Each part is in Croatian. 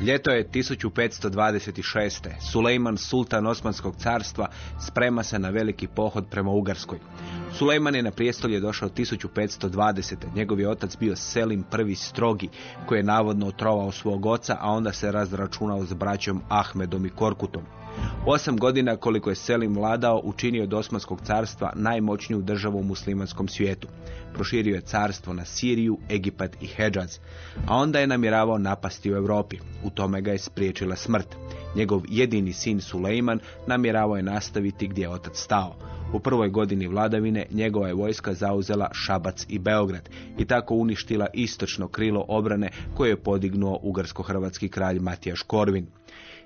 Ljeto je 1526. Sulejman, sultan Osmanskog carstva, sprema se na veliki pohod prema Ugarskoj. Sulejman je na prijestolje došao 1520. Njegov je otac bio Selim I strogi, koji je navodno otrovao svog oca, a onda se razračunao s braćom Ahmedom i Korkutom. Osam godina koliko je Selim vladao, učinio od Osmanskog carstva najmoćniju državu u muslimanskom svijetu. Proširio je carstvo na Siriju, Egipat i Hedžaz, a onda je namjeravao napasti u Europi. U tome ga je spriječila smrt. Njegov jedini sin Sulejman namjeravao je nastaviti gdje je otac stao. U prvoj godini vladavine njegova je vojska zauzela Šabac i Beograd i tako uništila istočno krilo obrane koje je podignuo ugarsko-hrvatski kralj Matijaš Korvin.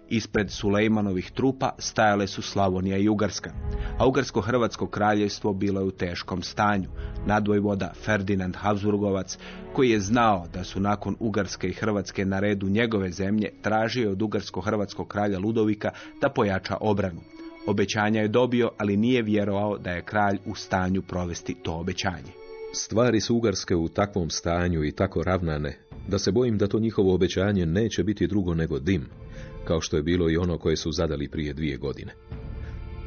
Ispred Sulejmanovih trupa stajale su Slavonija i Ugarska, a Ugarsko-Hrvatsko kraljevstvo bilo je u teškom stanju. Nadvojvoda Ferdinand Habsburgovac, koji je znao da su nakon Ugarske i Hrvatske na redu njegove zemlje, tražio je od Ugarsko-Hrvatskog kralja Ludovika da pojača obranu. Obećanja je dobio, ali nije vjerovao da je kralj u stanju provesti to obećanje. Stvari su Ugarske u takvom stanju i tako ravnane, da se bojim da to njihovo obećanje neće biti drugo nego dim, kao što je bilo i ono koje su zadali prije dvije godine.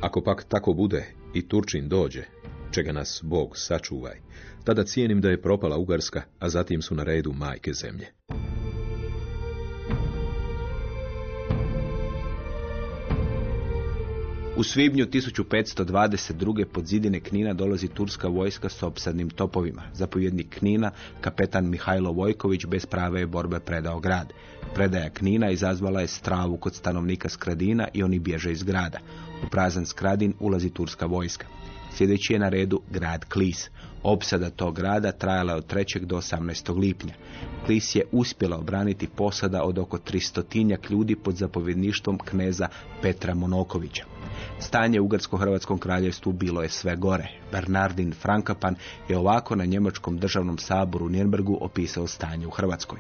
Ako pak tako bude i Turčin dođe, čega nas Bog sačuvaj, tada cijenim da je propala Ugarska, a zatim su na redu majke zemlje. U svibnju 1522. pod zidine Knina dolazi turska vojska s opsadnim topovima. Zapovjednik Knina, kapetan Mihajlo Vojković, bez prave borbe predao grad. Predaja Knina izazvala je stravu kod stanovnika Skradina i oni bježe iz grada. U prazan Skradin ulazi turska vojska. Sljedeći je na redu grad Klis. Opsada tog grada trajala je od 3. do 18. lipnja. Klis je uspjela obraniti posada od oko 300 ljudi pod zapovjedništvom kneza Petra Monokovića. Stanje u Ugarsko-Hrvatskom kraljevstvu bilo je sve gore. Bernardin Frankapan je ovako na njemačkom državnom saboru u Nürnbergu opisao stanje u Hrvatskoj.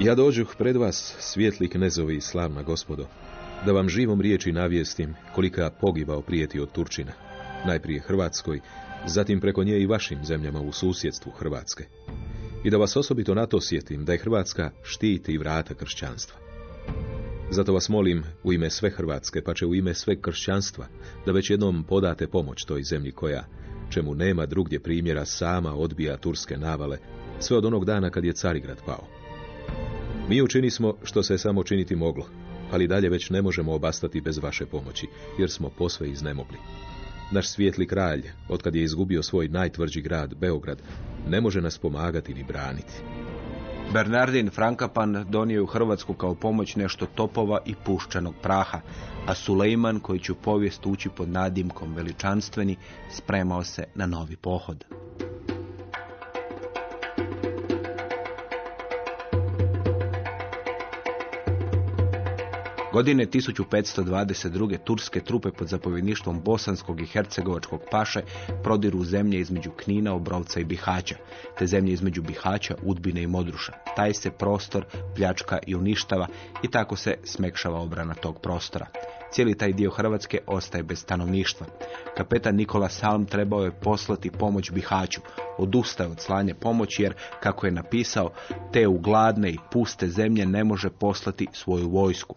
Ja dođuh pred vas, svijetli knezovi i slavna gospodo, da vam živom riječi navijestim kolika pogibao prijeti od Turčina. Najprije Hrvatskoj, zatim preko nje i vašim zemljama u susjedstvu Hrvatske. I da vas osobito na to sjetim da je Hrvatska štiti i vrata kršćanstva. Zato vas molim u ime sve Hrvatske, pa će u ime sve kršćanstva, da već jednom podate pomoć toj zemlji koja, čemu nema drugdje primjera, sama odbija turske navale, sve od onog dana kad je Carigrad pao. Mi učini smo što se samo činiti moglo, ali dalje već ne možemo obastati bez vaše pomoći, jer smo posve iznemogli. Naš svijetli kralj, otkad je izgubio svoj najtvrđi grad, Beograd, ne može nas pomagati ni braniti. Bernardin Frankapan donio je u Hrvatsku kao pomoć nešto topova i puščanog praha, a Sulejman, koji će u povijest ući pod nadimkom veličanstveni, spremao se na novi pohod. Godine 1522. turske trupe pod zapovjedništvom bosanskog i hercegovačkog paše prodiru u zemlje između Knina, Obrovca i Bihaća, te zemlje između Bihaća, Udbine i Modruša. Taj se prostor pljačka i uništava i tako se smekšava obrana tog prostora. Cijeli taj dio Hrvatske ostaje bez stanovništva. Kapetan Nikola Salm trebao je poslati pomoć Bihaću. Odustaje od slanja pomoći jer, kako je napisao, te u gladne i puste zemlje ne može poslati svoju vojsku.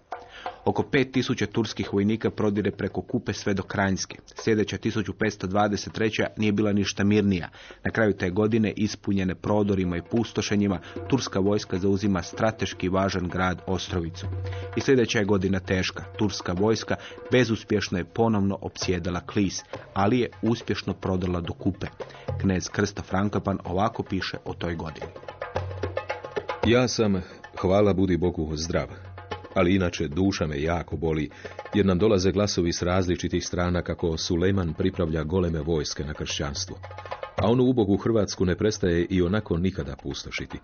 Oko 5000 turskih vojnika prodire preko Kupe sve do Kranjske. Sljedeća 1523. nije bila ništa mirnija. Na kraju te godine, ispunjene prodorima i pustošenjima, turska vojska zauzima strateški važan grad Ostrovicu. I sljedeća je godina teška. Turska vojska bezuspješno je ponovno opsjedala Klis, ali je uspješno prodala do Kupe. Knez Krsto Frankopan ovako piše o toj godini. Ja sam, hvala budi Bogu, zdrav. Ali inače duša me jako boli, jer nam dolaze glasovi s različitih strana kako Suleman pripravlja goleme vojske na kršćanstvo. A onu ubogu Hrvatsku ne prestaje i onako nikada pustošiti,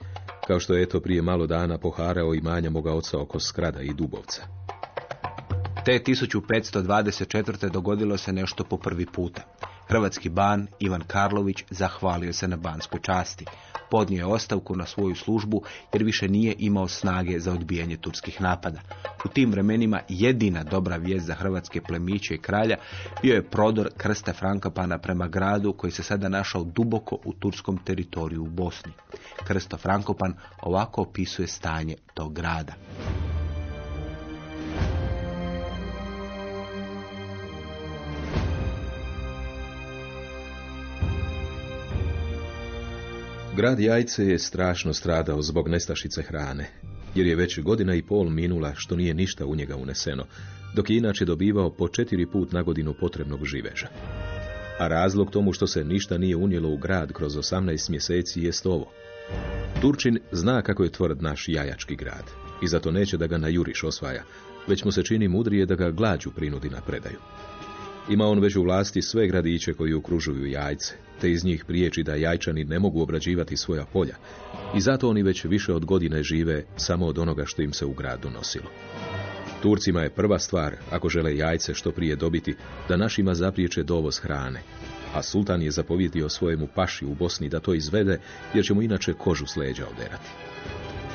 kao što je eto prije malo dana poharao imanja moga oca oko Skrada i Dubovca. Te 1524. dogodilo se nešto po prvi puta. Hrvatski ban Ivan Karlović zahvalio se na banskoj časti. Podnio je ostavku na svoju službu jer više nije imao snage za odbijanje turskih napada. U tim vremenima jedina dobra vijest za hrvatske plemiće i kralja bio je prodor krsta Frankopana prema gradu koji se sada našao duboko u turskom teritoriju u Bosni. Krsto Frankopan ovako opisuje stanje tog grada. Grad Jajce je strašno stradao zbog nestašice hrane, jer je već godina i pol minula što nije ništa u njega uneseno, dok je inače dobivao po četiri put na godinu potrebnog živeža. A razlog tomu što se ništa nije unijelo u grad kroz 18 mjeseci jest ovo. Turčin zna kako je tvrd naš jajački grad i zato neće da ga na juriš osvaja, već mu se čini mudrije da ga glađu prinudi na predaju. Ima on već u vlasti sve gradiće koji okružuju jajce, te iz njih priječi da jajčani ne mogu obrađivati svoja polja. I zato oni već više od godine žive samo od onoga što im se u grad donosilo. Turcima je prva stvar, ako žele jajce što prije dobiti, da našima zapriječe dovoz hrane. A sultan je zapovjedio svojemu paši u Bosni da to izvede, jer će mu inače kožu s leđa oderati.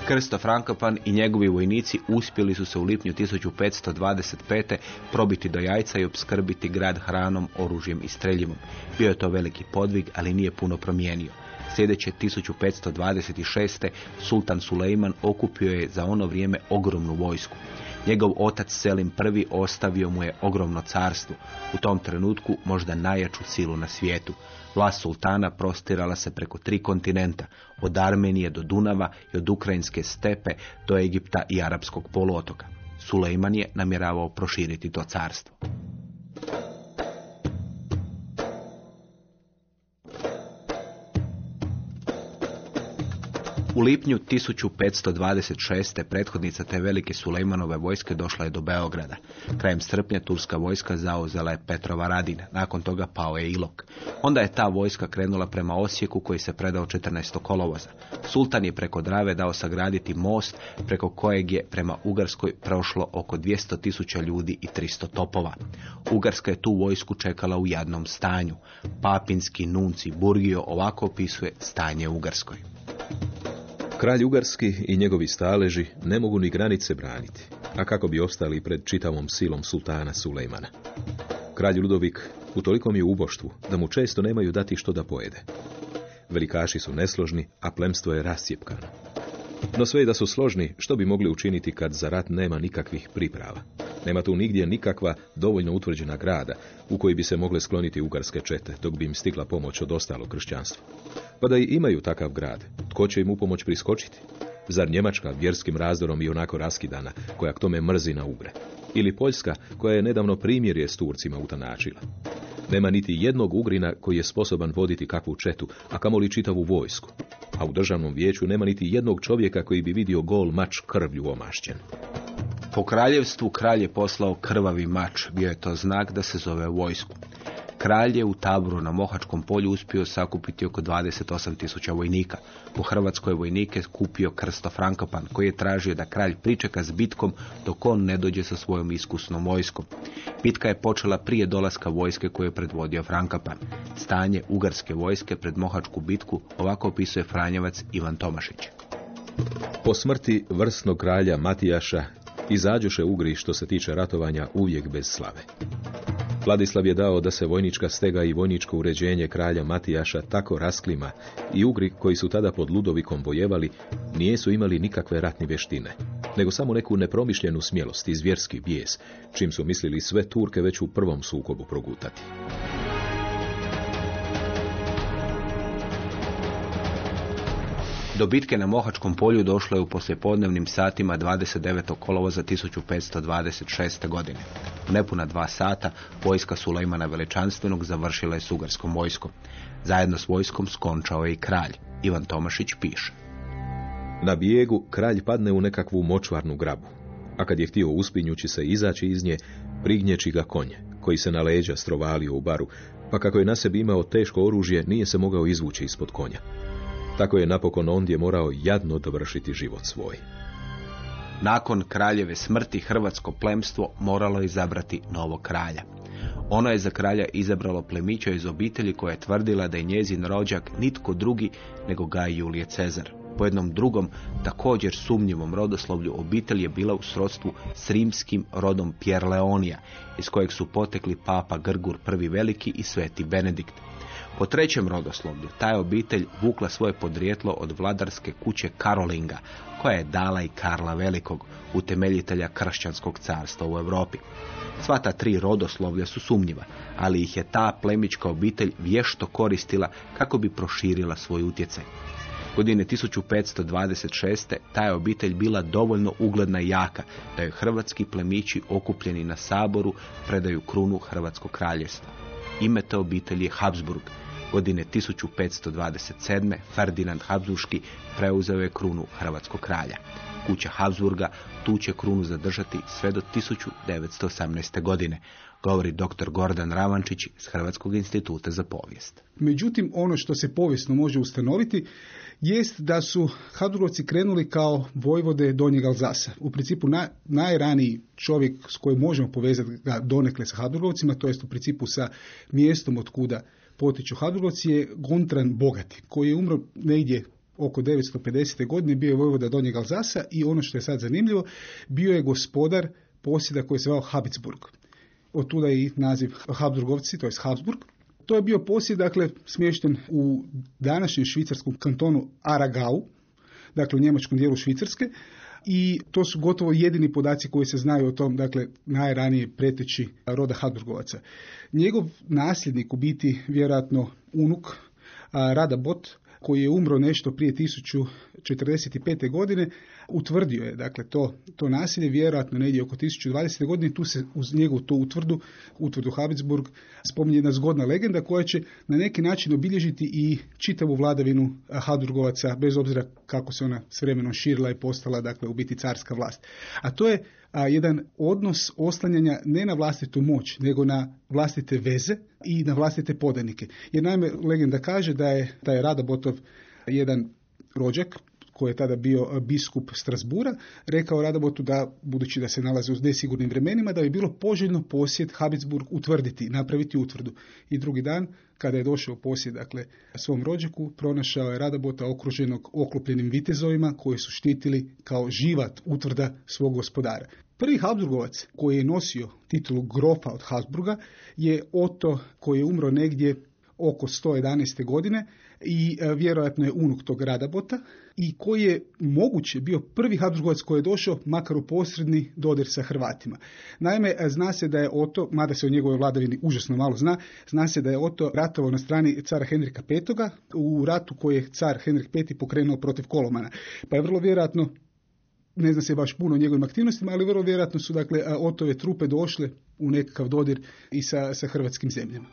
Krsto Frankopan i njegovi vojnici uspjeli su se u lipnju 1525. probiti do jajca i opskrbiti grad hranom, oružjem i streljivom. Bio je to veliki podvig, ali nije puno promijenio. Sljedeće 1526. sultan Sulejman okupio je za ono vrijeme ogromnu vojsku. Njegov otac Selim I ostavio mu je ogromno carstvo, u tom trenutku možda najjaču silu na svijetu. Vlast sultana prostirala se preko tri kontinenta, od Armenije do Dunava i od Ukrajinske stepe do Egipta i Arapskog poluotoka. Sulejman je namjeravao proširiti to carstvo. U lipnju 1526. prethodnica te velike Sulejmanove vojske došla je do Beograda. Krajem srpnja turska vojska zauzela je Petrova Radina. Nakon toga pao je Ilok. Onda je ta vojska krenula prema Osijeku koji se predao 14. kolovoza. Sultan je preko Drave dao sagraditi most preko kojeg je prema Ugarskoj prošlo oko 200 tisuća ljudi i 300 topova. Ugarska je tu vojsku čekala u jadnom stanju. Papinski nunci Burgio ovako opisuje stanje u Ugarskoj. Kralj Ugarski i njegovi staleži ne mogu ni granice braniti, a kako bi ostali pred čitavom silom sultana Sulejmana. Kralj Ludovik u tolikom je uboštvu da mu često nemaju dati što da pojede. Velikaši su nesložni, a plemstvo je rascijepkano. No sve i da su složni, što bi mogli učiniti kad za rat nema nikakvih priprava? Nema tu nigdje nikakva dovoljno utvrđena grada u koji bi se mogle skloniti ugarske čete, dok bi im stigla pomoć od ostalog kršćanstva. Pa da i imaju takav grad, tko će im u pomoć priskočiti? Zar Njemačka vjerskim razdorom i onako raskidana, koja k tome mrzi na ugre? Ili Poljska, koja je nedavno primjerje s Turcima utanačila? Nema niti jednog Ugrina koji je sposoban voditi kakvu četu, a kamoli čitavu vojsku. A u državnom vijeću nema niti jednog čovjeka koji bi vidio gol mač krvlju omašćen. Po kraljevstvu kralj je poslao krvavi mač, bio je to znak da se zove vojsku. Kralj je u taboru na Mohačkom polju uspio sakupiti oko 28 tisuća vojnika. U Hrvatskoj vojnike kupio Krsto Frankopan, koji je tražio da kralj pričeka s bitkom dok on ne dođe sa svojom iskusnom vojskom. Bitka je počela prije dolaska vojske koju je predvodio Frankopan. Stanje ugarske vojske pred Mohačku bitku ovako opisuje Franjevac Ivan Tomašić. Po smrti vrsnog kralja Matijaša izađoše Ugri što se tiče ratovanja uvijek bez slave. Vladislav je dao da se vojnička stega i vojničko uređenje kralja Matijaša tako rasklima i Ugri koji su tada pod Ludovikom bojevali nijesu imali nikakve ratne vještine, nego samo neku nepromišljenu smjelost i zvjerski bijes, čim su mislili sve Turke već u prvom sukobu progutati. Do bitke na Mohačkom polju došlo je u poslijepodnevnim satima 29. kolovoza 1526. godine. U nepuna dva sata vojska Sulejmana Veličanstvenog završila je s ugarskom vojskom. Zajedno s vojskom skončao je i kralj. Ivan Tomašić piše. Na bijegu kralj padne u nekakvu močvarnu grabu, a kad je htio uspinjući se izaći iz nje, prignječi ga konje, koji se na leđa strovalio u baru, pa kako je na sebi imao teško oružje, nije se mogao izvući ispod konja. Tako je napokon ondje morao jadno dovršiti život svoj. Nakon kraljeve smrti hrvatsko plemstvo moralo je izabrati novog kralja. Ono je za kralja izabralo plemića iz obitelji koja je tvrdila da je njezin rođak nitko drugi nego Gaj Julije Cezar. Po jednom drugom, također sumnjivom rodoslovlju obitelj je bila u srodstvu s rimskim rodom Pierleonija, iz kojeg su potekli papa Grgur I veliki i sveti Benedikt. Po trećem rodoslovlju, taj obitelj vukla svoje podrijetlo od vladarske kuće Karolinga, koja je dala i Karla Velikog, utemeljitelja kršćanskog carstva u Europi. Sva ta tri rodoslovlja su sumnjiva, ali ih je ta plemička obitelj vješto koristila kako bi proširila svoj utjecaj. Godine 1526. ta je obitelj bila dovoljno ugledna i jaka da je hrvatski plemići okupljeni na saboru predaju krunu Hrvatskog kraljevstva. Ime te obitelji je Habsburg. Godine 1527. Ferdinand Habsburški preuzeo je krunu Hrvatskog kralja. Kuća Habsburga tu će krunu zadržati sve do 1918. godine, govori dr. Gordan Ravančić iz Hrvatskog instituta za povijest. Međutim, ono što se povijesno može ustanoviti jest da su Habsburgovci krenuli kao vojvode Donjeg Alzasa. U principu na, najraniji čovjek s kojim možemo povezati ga donekle sa Habsburgovcima, to jest u principu sa mjestom od kuda potiču Habsburgovci je Guntran Bogati, koji je umro negdje oko 950. godine, bio je vojvoda Donjeg Alzasa i ono što je sad zanimljivo, bio je gospodar posjeda koji se zvao Habsburg. Od tuda i naziv Habsburgovci, to je Habsburg. To je bio posjed, dakle, smješten u današnjem švicarskom kantonu Aragau, dakle u njemačkom dijelu Švicarske, i to su gotovo jedini podaci koji se znaju o tom, dakle, najranije preteći roda Habsburgovaca. Njegov nasljednik u biti vjerojatno unuk Rada Bot, koji je umro nešto prije 1045. godine, utvrdio je dakle to, to nasilje vjerojatno negdje oko 1020. godine tu se uz njegovu tu utvrdu, utvrdu Habsburg, spominje jedna zgodna legenda koja će na neki način obilježiti i čitavu vladavinu Habsburgovaca bez obzira kako se ona s vremenom širila i postala dakle u biti carska vlast. A to je a, jedan odnos oslanjanja ne na vlastitu moć, nego na vlastite veze i na vlastite podanike. Jer naime, legenda kaže da je taj Radabotov jedan rođak, koji je tada bio biskup Strasbura, rekao Radabotu da, budući da se nalazi u nesigurnim vremenima, da bi bilo poželjno posjed Habsburg utvrditi, napraviti utvrdu. I drugi dan, kada je došao posjed, dakle, svom rođaku, pronašao je Radabota okruženog oklopljenim vitezovima koji su štitili kao živat utvrda svog gospodara. Prvi Habsburgovac koji je nosio titulu grofa od Habsburga je Oto koji je umro negdje oko 111. godine i e, vjerojatno je unuk tog Radabota i koji je moguće bio prvi Habsburgovac koji je došao makar u posredni dodir sa Hrvatima. Naime, zna se da je Oto, mada se o njegovoj vladavini užasno malo zna, zna se da je Oto ratovao na strani cara Henrika V u ratu koji je car Henrik V pokrenuo protiv Kolomana. Pa je vrlo vjerojatno ne zna se baš puno o njegovim aktivnostima, ali vrlo vjerojatno su dakle Otove trupe došle u nekakav dodir i sa, sa hrvatskim zemljama.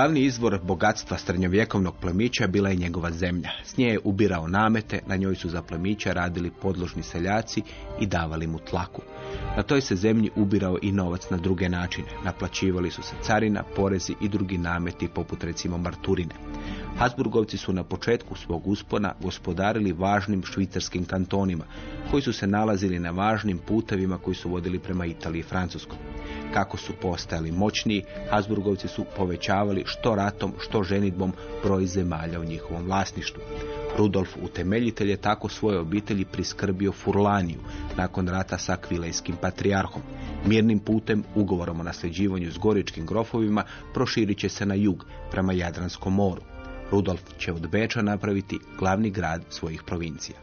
Glavni izvor bogatstva srednjovjekovnog plemića bila je njegova zemlja. S nje je ubirao namete, na njoj su za plemića radili podložni seljaci i davali mu tlaku. Na toj se zemlji ubirao i novac na druge načine. Naplaćivali su se carina, porezi i drugi nameti poput recimo marturine. Habsburgovci su na početku svog uspona gospodarili važnim švicarskim kantonima, koji su se nalazili na važnim putevima koji su vodili prema Italiji i Francuskom. Kako su postajali moćniji, Habsburgovci su povećavali što ratom, što ženitbom broj zemalja u njihovom vlasništvu. Rudolf utemeljitelj je tako svoje obitelji priskrbio Furlaniju nakon rata sa Akvilejskim patrijarhom. Mirnim putem, ugovorom o nasljeđivanju s goričkim grofovima, proširit će se na jug, prema Jadranskom moru. Rudolf će od Beča napraviti glavni grad svojih provincija.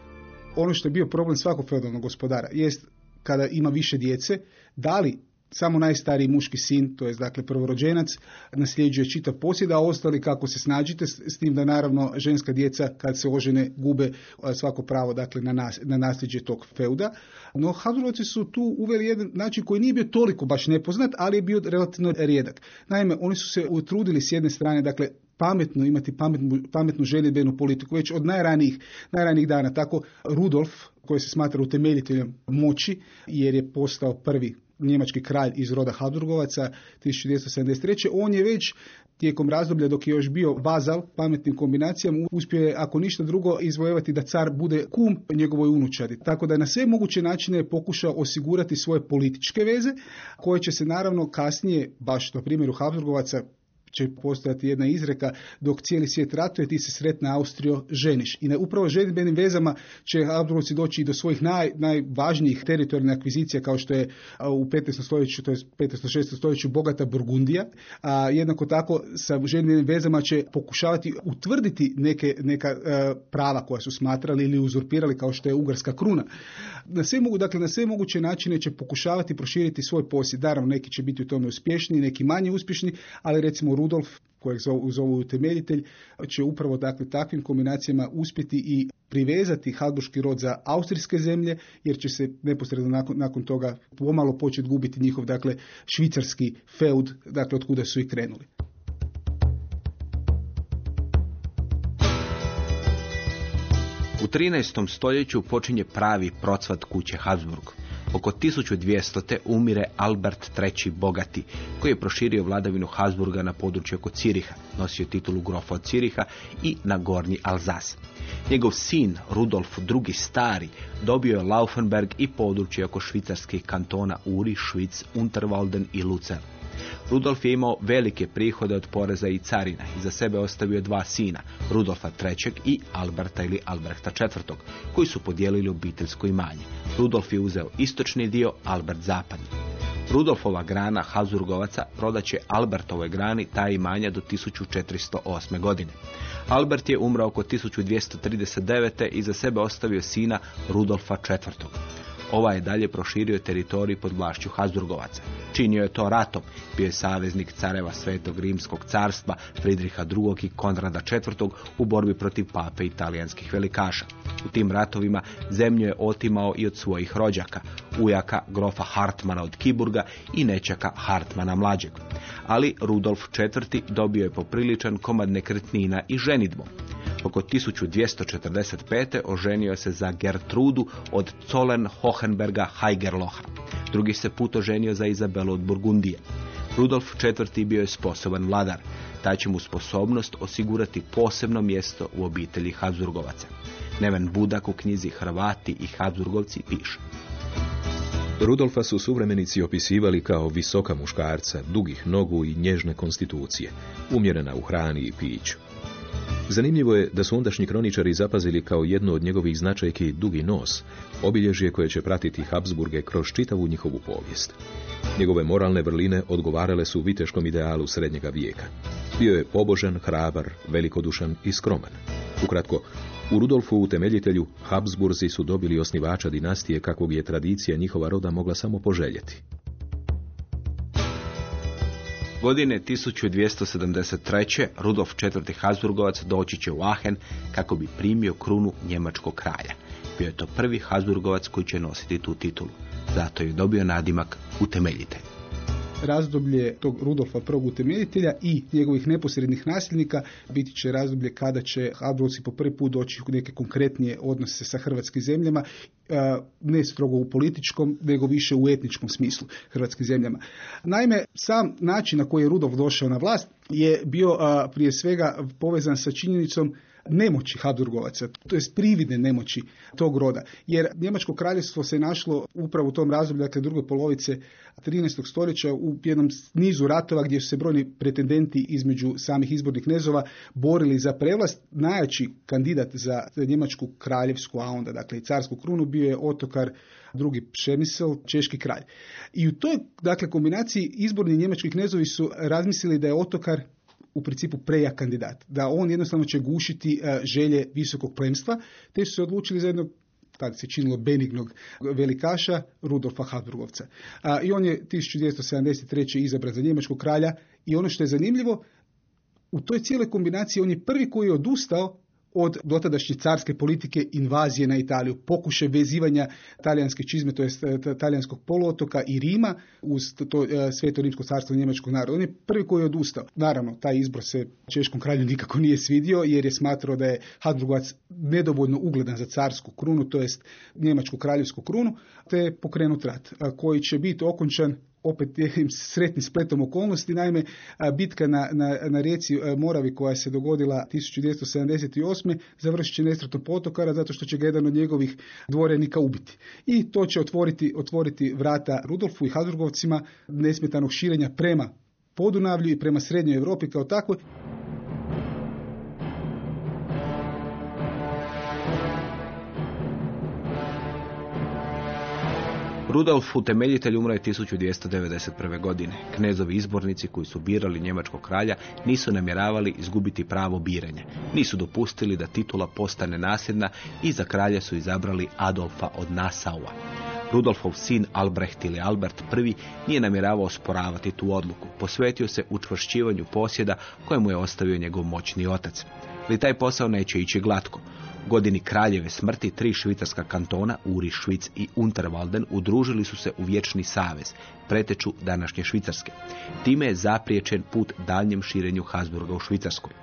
Ono što je bio problem svakog feudalnog gospodara jest kada ima više djece, da li samo najstariji muški sin, to je dakle prvorođenac, nasljeđuje čitav posjed, a ostali kako se snađite, s tim da naravno ženska djeca kad se ožene gube svako pravo dakle na, nas, na nasljeđe tog feuda. No Habsburgovci su tu uveli jedan način koji nije bio toliko baš nepoznat, ali je bio relativno rijedak. Naime, oni su se utrudili s jedne strane, dakle, pametno imati pametnu, pametnu željebenu politiku već od najranijih, najranijih dana. Tako Rudolf, koji se smatra utemeljiteljem moći, jer je postao prvi njemački kralj iz roda Habsburgovaca 1273. On je već tijekom razdoblja dok je još bio vazal pametnim kombinacijama uspio je ako ništa drugo izvojevati da car bude kum njegovoj unučari. Tako da na sve moguće načine pokušao osigurati svoje političke veze koje će se naravno kasnije, baš na primjeru Habsburgovaca, će postojati jedna izreka dok cijeli svijet ratuje ti se sretna Austrio ženiš. I na upravo ženitbenim vezama će Habsburgovci doći i do svojih naj, najvažnijih teritorijalnih akvizicija kao što je u 15. stoljeću, to je 15. 16. stoljeću bogata Burgundija, a jednako tako sa ženitbenim vezama će pokušavati utvrditi neke, neka e, prava koja su smatrali ili uzurpirali kao što je ugarska kruna. Na sve mogu, dakle, na sve moguće načine će pokušavati proširiti svoj posjed. Naravno, neki će biti u tome uspješni, neki manje uspješni, ali recimo Rudolf, kojeg zovu, utemeljitelj, će upravo dakle, takvim kombinacijama uspjeti i privezati Habsburški rod za austrijske zemlje, jer će se neposredno nakon, nakon toga pomalo početi gubiti njihov dakle, švicarski feud, dakle, od kuda su i krenuli. U 13. stoljeću počinje pravi procvat kuće Habsburg. Oko 1200. umire Albert III. Bogati, koji je proširio vladavinu Habsburga na područje oko Ciriha, nosio titulu grofa od Ciriha i na gornji Alzas. Njegov sin, Rudolf II. Stari, dobio je Laufenberg i područje oko švicarskih kantona Uri, Švic, Unterwalden i Lucern. Rudolf je imao velike prihode od poreza i carina i za sebe ostavio dva sina, Rudolfa III. i Alberta ili Albrehta IV. koji su podijelili obiteljsko imanje. Rudolf je uzeo istočni dio, Albert zapadni. Rudolfova grana Habsburgovaca prodaće Albertovoj grani ta imanja do 1408. godine. Albert je umrao oko 1239. i za sebe ostavio sina Rudolfa IV. Ovaj je dalje proširio teritorij pod vlašću Habsburgovaca. Činio je to ratom, bio je saveznik careva Svetog Rimskog carstva Fridriha II. i Konrada IV. u borbi protiv pape italijanskih velikaša. U tim ratovima zemlju je otimao i od svojih rođaka, ujaka grofa Hartmana od Kiburga i nečaka Hartmana mlađeg. Ali Rudolf IV. dobio je popriličan komad nekretnina i ženidbom. Oko 1245. oženio se za Gertrudu od Zollern Hohenberga Heigerloha. Drugi se put oženio za Izabelu od Burgundije. Rudolf IV. bio je sposoban vladar. Ta će mu sposobnost osigurati posebno mjesto u obitelji Habsburgovaca. Neven Budak u knjizi Hrvati i Habsburgovci piše. Rudolfa su suvremenici opisivali kao visoka muškarca, dugih nogu i nježne konstitucije, umjerena u hrani i piću. Zanimljivo je da su ondašnji kroničari zapazili kao jednu od njegovih značajki dugi nos, obilježje koje će pratiti Habsburge kroz čitavu njihovu povijest. Njegove moralne vrline odgovarale su viteškom idealu srednjega vijeka. Bio je pobožan, hrabar, velikodušan i skroman. Ukratko, u Rudolfu utemeljitelju Habsburzi su dobili osnivača dinastije kakvog je tradicija njihova roda mogla samo poželjeti. Godine 1273. Rudolf IV. Habsburgovac doći će u Aachen kako bi primio krunu njemačkog kralja. Bio je to prvi Habsburgovac koji će nositi tu titulu. Zato je dobio nadimak utemeljitelj. Razdoblje tog Rudolfa prvog utemeljitelja i njegovih neposrednih nasljednika biti će razdoblje kada će Habsburgovci po prvi put doći u neke konkretnije odnose sa hrvatskim zemljama, a, ne strogo u političkom, nego više u etničkom smislu hrvatskim zemljama. Naime, sam način na koji je Rudolf došao na vlast je bio prije svega povezan sa činjenicom nemoći Habsburgovaca, to jest prividne nemoći tog roda. Jer Njemačko kraljevstvo se našlo upravo u tom razdoblju, dakle druge polovice 13. stoljeća u jednom nizu ratova gdje su se brojni pretendenti između samih izbornih knezova borili za prevlast. Najjači kandidat za Njemačku kraljevsku, a onda dakle i carsku krunu bio je otokar drugi Pšemisel, češki kralj. I u toj dakle, kombinaciji izborni njemački knezovi su razmislili da je otokar u principu prejak kandidat, da on jednostavno će gušiti e, želje visokog plemstva, te su se odlučili za jednog tad se činilo benignog velikaša Rudolfa Habsburgovca. I on je 1273. izabran za njemačkog kralja i ono što je zanimljivo, u toj cijeloj kombinaciji on je prvi koji je odustao od dotadašnje carske politike invazije na Italiju, pokušaj vezivanja talijanske čizme, to jest e, talijanskog poluotoka i Rima uz to e, sveto rimsko carstvo njemačkog naroda. On je prvi koji je odustao. Naravno, taj izbor se češkom kralju nikako nije svidio jer je smatrao da je Habsburgovac nedovoljno ugledan za carsku krunu, to jest njemačku kraljevsku krunu, te je pokrenut rat koji će biti okončan opet jednim sretnim spletom okolnosti. Naime, bitka na, na, na rijeci Moravi koja se dogodila 1278. završit će nesretno potokara zato što će ga jedan od njegovih dvorenika ubiti. I to će otvoriti, otvoriti vrata Rudolfu i Habsburgovcima nesmetanog širenja prema Podunavlju i prema Srednjoj Europi kao takvoj. Rudolf, utemeljitelj, umro je 1291. godine. Knezovi izbornici koji su birali njemačkog kralja nisu namjeravali izgubiti pravo biranja. Nisu dopustili da titula postane nasljedna i za kralja su izabrali Adolfa od Nasaua. Rudolfov sin Albrecht ili Albert I nije namjeravao osporavati tu odluku. Posvetio se učvršćivanju posjeda kojemu je ostavio njegov moćni otac. Ali taj posao neće ići glatko godini kraljeve smrti tri švicarska kantona, Uri, Švic i Unterwalden, udružili su se u vječni savez, preteču današnje Švicarske. Time je zapriječen put daljnjem širenju Habsburga u Švicarskoj.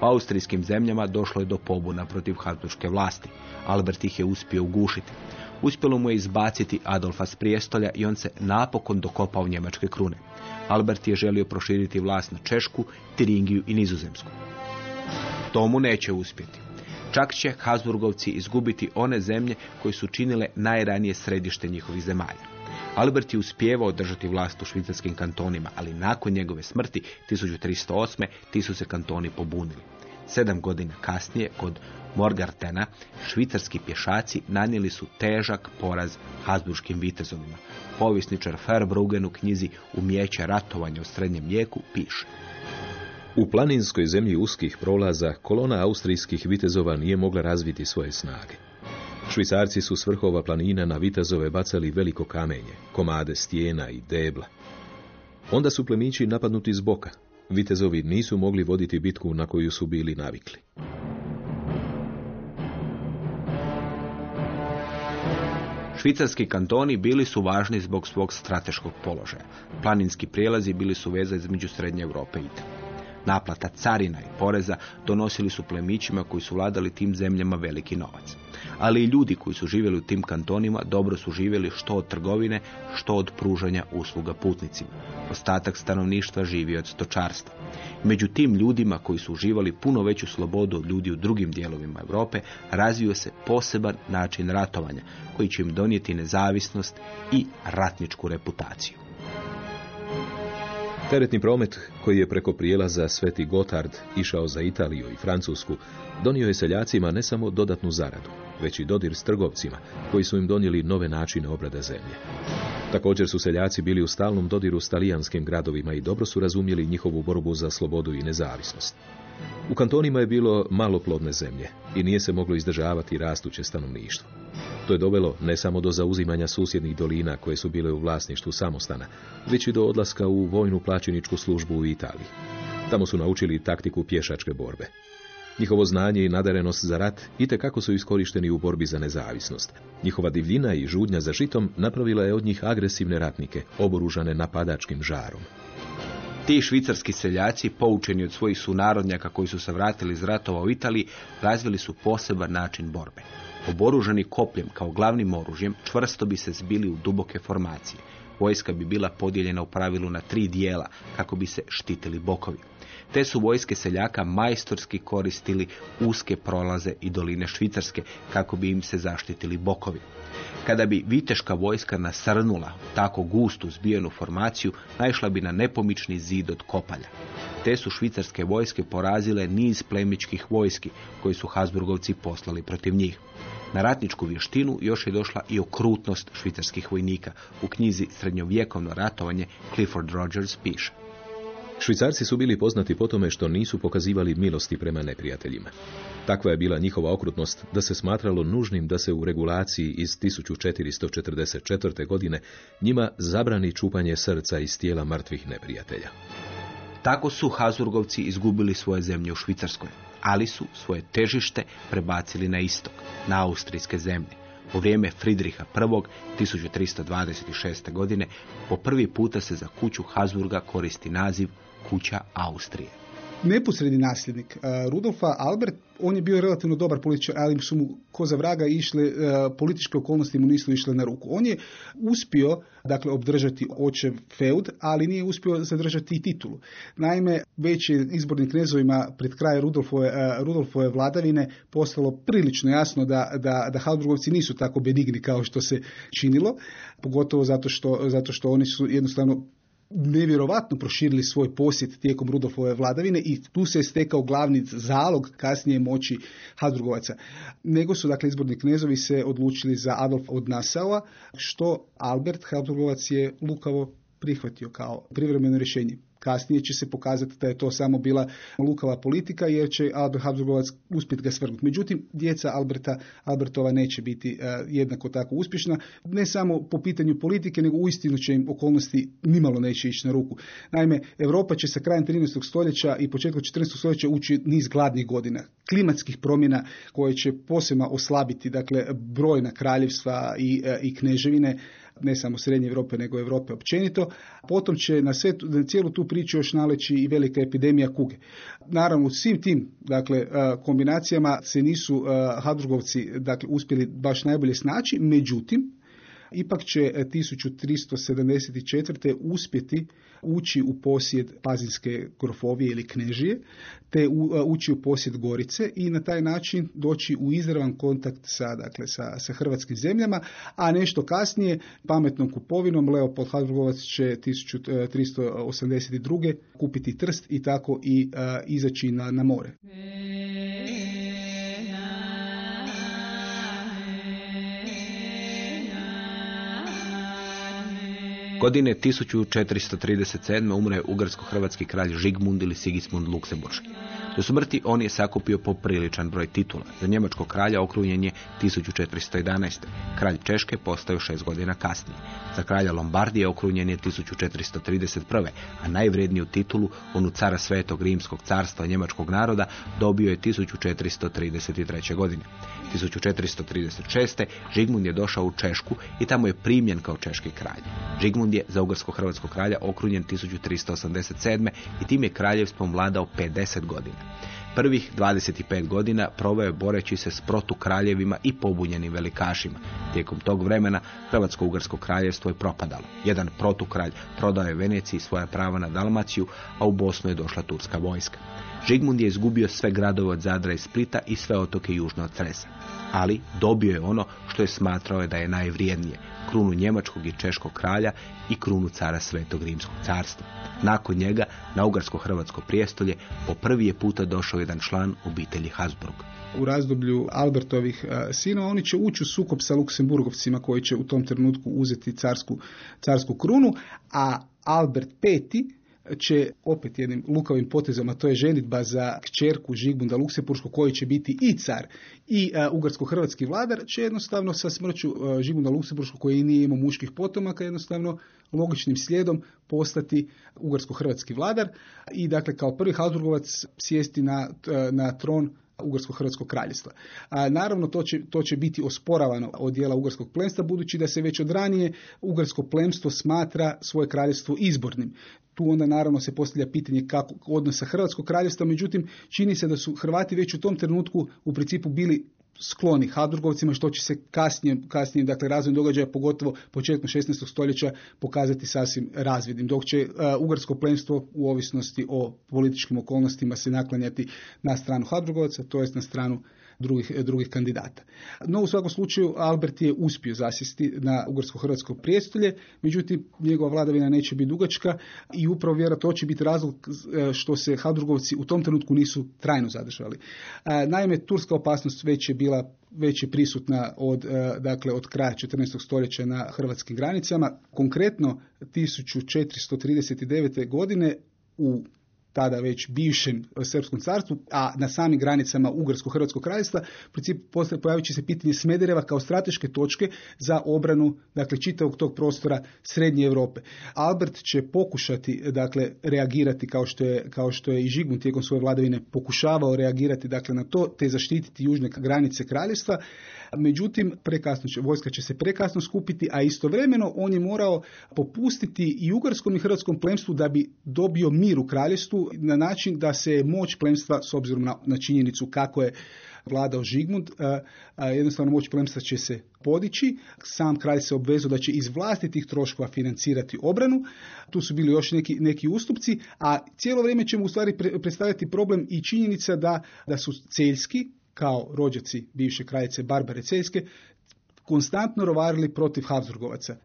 U austrijskim zemljama došlo je do pobuna protiv Habsburgske vlasti. Albert ih je uspio ugušiti. Uspjelo mu je izbaciti Adolfa s prijestolja i on se napokon dokopao njemačke krune. Albert je želio proširiti vlast na Češku, Tiringiju i Nizozemsku. To mu neće uspjeti. Čak će Habsburgovci izgubiti one zemlje koje su činile najranije središte njihovih zemalja. Albert je uspjevao održati vlast u švicarskim kantonima, ali nakon njegove smrti 1308. ti su se kantoni pobunili. Sedam godina kasnije, kod Morgartena, švicarski pješaci nanijeli su težak poraz Habsburgskim vitezovima. Povisničar Verbruggen u knjizi Umjeće ratovanja u srednjem vijeku piše. U planinskoj zemlji uskih prolaza kolona austrijskih vitezova nije mogla razviti svoje snage. Švicarci su s vrhova planina na vitezove bacali veliko kamenje, komade stijena i debla. Onda su plemići napadnuti z boka. Vitezovi nisu mogli voditi bitku na koju su bili navikli. Švicarski kantoni bili su važni zbog svog strateškog položaja. Planinski prijelazi bili su veza između Srednje Europe i Italije. Naplata carina i poreza donosili su plemićima koji su vladali tim zemljama veliki novac. Ali i ljudi koji su živjeli u tim kantonima dobro su živjeli što od trgovine, što od pružanja usluga putnicima. Ostatak stanovništva živi od stočarstva. Među tim ljudima koji su uživali puno veću slobodu od ljudi u drugim dijelovima Europe, razvio se poseban način ratovanja koji će im donijeti nezavisnost i ratničku reputaciju. Teretni promet koji je preko prijelaza Sveti Gotard išao za Italiju i Francusku donio je seljacima ne samo dodatnu zaradu, već i dodir s trgovcima koji su im donijeli nove načine obrade zemlje. Također su seljaci bili u stalnom dodiru s talijanskim gradovima i dobro su razumjeli njihovu borbu za slobodu i nezavisnost. U kantonima je bilo malo plodne zemlje i nije se moglo izdržavati rastuće stanovništvo. To je dovelo ne samo do zauzimanja susjednih dolina koje su bile u vlasništvu samostana, već i do odlaska u vojnu plaćeničku službu u Italiji. Tamo su naučili taktiku pješačke borbe. Njihovo znanje i nadarenost za rat itekako su iskorišteni u borbi za nezavisnost. Njihova divljina i žudnja za žitom napravila je od njih agresivne ratnike, oboružane napadačkim žarom. Ti švicarski seljaci, poučeni od svojih sunarodnjaka koji su se vratili iz ratova u Italiji, razvili su poseban način borbe. Oboružani kopljem kao glavnim oružjem čvrsto bi se zbili u duboke formacije. Vojska bi bila podijeljena u pravilu na tri dijela kako bi se štitili bokovi. Te su vojske seljaka majstorski koristili uske prolaze i doline Švicarske kako bi im se zaštitili bokovi. Kada bi viteška vojska nasrnula tako gustu zbijenu formaciju, naišla bi na nepomični zid od kopalja. Te su švicarske vojske porazile niz plemičkih vojski koji su Habsburgovci poslali protiv njih. Na ratničku vještinu još je došla i okrutnost švicarskih vojnika. U knjizi Srednjovjekovno ratovanje Clifford Rogers piše. Švicarci su bili poznati po tome što nisu pokazivali milosti prema neprijateljima. Takva je bila njihova okrutnost da se smatralo nužnim da se u regulaciji iz 1444. godine njima zabrani čupanje srca iz tijela mrtvih neprijatelja. Tako su Hazurgovci izgubili svoje zemlje u Švicarskoj, ali su svoje težište prebacili na istok, na austrijske zemlje. U vrijeme Fridriha I 1326. godine po prvi puta se za kuću Habsburga koristi naziv kuća Austrije. Neposredni nasljednik uh, Rudolfa Albert, on je bio relativno dobar političar, ali su mu ko za vraga išle, uh, političke okolnosti mu nisu išle na ruku. On je uspio dakle obdržati očev feud, ali nije uspio zadržati i titulu. Naime, već je izbornim knezovima pred kraj Rudolfove, uh, Rudolfove vladavine postalo prilično jasno da, da, da Habsburgovci nisu tako benigni kao što se činilo, pogotovo zato što, zato što oni su jednostavno nevjerovatno proširili svoj posjet tijekom Rudolfove vladavine i tu se je stekao glavni zalog kasnije moći Habsburgovaca. Nego su dakle izborni knezovi se odlučili za Adolf od Nasaua, što Albert Habsburgovac je lukavo prihvatio kao privremeno rješenje. Kasnije će se pokazati da je to samo bila lukava politika jer će Albert Habsburgovac uspjeti ga svrgnuti. Međutim, djeca Alberta, Albertova neće biti uh, jednako tako uspješna, ne samo po pitanju politike, nego uistinu će im okolnosti nimalo neće ići na ruku. Naime, Europa će sa krajem 13. stoljeća i početkom 14. stoljeća ući niz gladnih godina, klimatskih promjena koje će posebno oslabiti dakle, brojna kraljevstva i, uh, i kneževine, ne samo Srednje Europe, nego Europe općenito. Potom će na, sve, na cijelu tu priču još naleći i velika epidemija kuge. Naravno, u svim tim dakle, kombinacijama se nisu Habsburgovci dakle, uspjeli baš najbolje snaći, međutim, ipak će 1374. uspjeti ući u posjed Pazinske grofovije ili knežije, te ući u posjed Gorice i na taj način doći u izravan kontakt sa, dakle, sa, sa hrvatskim zemljama, a nešto kasnije pametnom kupovinom Leopold Habsburgovac će 1382. kupiti Trst i tako i uh, izaći na, na more. Godine 1437. umre ugarsko-hrvatski kralj Žigmund ili Sigismund Luksemburški. Do smrti on je sakupio popriličan broj titula. Za njemačkog kralja okrunjen je 1411. Kralj Češke postao šest godina kasnije. Za kralja Lombardije okrunjen je 1431. A najvredniju titulu, onu cara Svetog Rimskog carstva njemačkog naroda, dobio je 1433. godine. 1436. Žigmund je došao u Češku i tamo je primjen kao češki kralj. Žigmund je za ugarsko-hrvatskog kralja okrunjen 1387. i tim je kraljevstvom vladao 50 godina. Prvih 25 godina proveo je boreći se s protukraljevima i pobunjenim velikašima. Tijekom tog vremena Hrvatsko-Ugarsko kraljevstvo je propadalo. Jedan protukralj prodao je Veneciji svoja prava na Dalmaciju, a u Bosnu je došla turska vojska. Žigmund je izgubio sve gradove od Zadra i Splita i sve otoke južno od Cresa. Ali dobio je ono što je smatrao da je najvrijednije, krunu njemačkog i češkog kralja i krunu cara Svetog Rimskog carstva. Nakon njega na ugarsko-hrvatsko prijestolje po prvi je puta došao jedan član obitelji Habsburg. U razdoblju Albertovih sinova oni će ući u sukob sa Luksemburgovcima koji će u tom trenutku uzeti carsku, carsku krunu, a Albert V će opet jednim lukavim potezom, a to je ženitba za kćerku Žigmunda Luksemburško koji će biti i car i uh, ugarsko-hrvatski vladar, će jednostavno sa smrću uh, Žigmunda Luksemburško koji nije imao muških potomaka, jednostavno logičnim slijedom postati ugarsko-hrvatski vladar i dakle kao prvi Habsburgovac sjesti na, na tron Ugarsko-Hrvatskog kraljevstva. A, naravno, to će, to će biti osporavano od dijela Ugarskog plemstva, budući da se već od ranije Ugarsko plemstvo smatra svoje kraljevstvo izbornim. Tu onda naravno se postavlja pitanje kako odnosa Hrvatskog kraljevstva, međutim čini se da su Hrvati već u tom trenutku u principu bili skloni Habsburgovcima, što će se kasnije, kasnije dakle, razvoj događaja, pogotovo početkom 16. stoljeća, pokazati sasvim razvidnim, dok će uh, ugarsko plemstvo u ovisnosti o političkim okolnostima se naklanjati na stranu Habsburgovaca, to jest na stranu drugih, drugih kandidata. No u svakom slučaju Albert je uspio zasjesti na ugarsko-hrvatsko prijestolje, međutim njegova vladavina neće biti dugačka i upravo vjerojatno to će biti razlog e, što se Habsburgovci u tom trenutku nisu trajno zadržali. E, naime, turska opasnost već je bila već je prisutna od, e, dakle, od kraja 14. stoljeća na hrvatskim granicama. Konkretno 1439. godine u tada već bivšem srpskom carstvu, a na samim granicama Ugarsko-Hrvatskog kraljevstva, u principu pojavit će se pitanje Smedereva kao strateške točke za obranu dakle, čitavog tog prostora Srednje Europe. Albert će pokušati dakle, reagirati kao što, je, kao što je i Žigmund tijekom svoje vladavine pokušavao reagirati dakle, na to, te zaštititi južne granice kraljevstva. Međutim, prekasno će, vojska će se prekasno skupiti, a istovremeno on je morao popustiti i ugarskom i hrvatskom plemstvu da bi dobio mir u kraljestvu na način da se moć plemstva, s obzirom na, na činjenicu kako je vladao Žigmund, jednostavno moć plemstva će se podići. Sam kralj se obvezao da će iz vlastitih troškova financirati obranu. Tu su bili još neki, neki ustupci, a cijelo vrijeme ćemo u stvari predstavljati problem i činjenica da, da su celjski, kao rođaci bivše kraljice Barbare Celjske, konstantno rovarili protiv Habsburgovaca.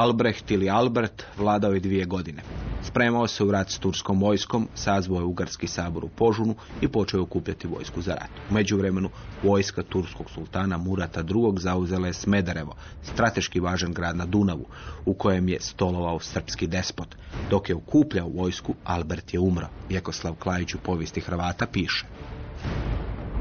Albrecht ili Albert vladao je dvije godine. Spremao se u rat s turskom vojskom, sazvao je Ugarski sabor u Požunu i počeo okupljati vojsku za rat. U međuvremenu vojska turskog sultana Murata II. zauzela je Smederevo, strateški važan grad na Dunavu, u kojem je stolovao srpski despot. Dok je okupljao vojsku, Albert je umro. Jekoslav Klajić u povijesti Hrvata piše.